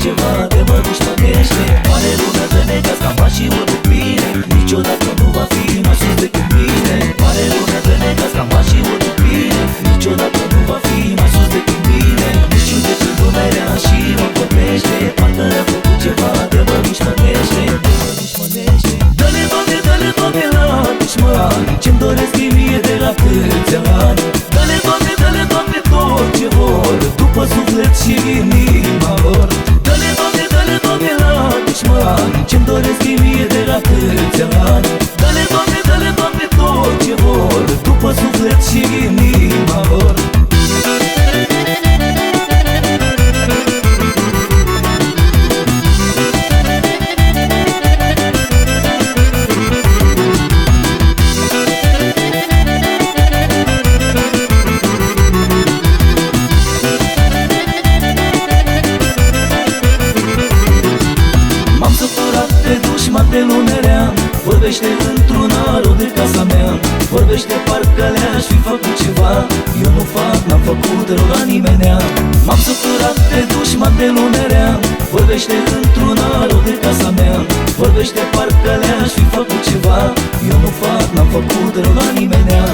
altceva Te mă dușmănește Pare lumea de negat ca pașii mă pe mine Niciodată nu va fi mai sus decât mine. Pare lumea de negat ca pașii mă pe mine. Niciodată Ce-mi doresc ei mie de la câțiva ani. Dă-le, Doamne, dă-le, Doamne, tot ce vor. După suflet și inima lor. ترجعني într-un aro de casa mea. Vorbește parcă le-aș fi făcut ceva. Eu nu fac, n-am făcut rău la nimenea M-am săturat de dușman de lunerea. Vorbește într-un aro de casa mea. Vorbește parcă le-aș fi făcut ceva. Eu nu fac, n-am făcut rău la nimenea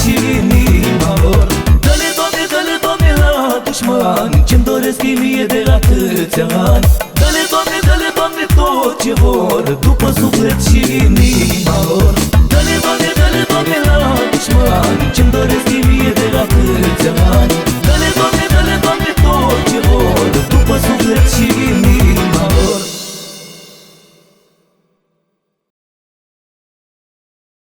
și inima lor. Dă-le, Doamne, dă-le, Doamne, la dușman Ce-mi doresc din mie de la câți ani. Dă-le, Doamne, dă-le, Doamne, tot ce vor După suflet și inima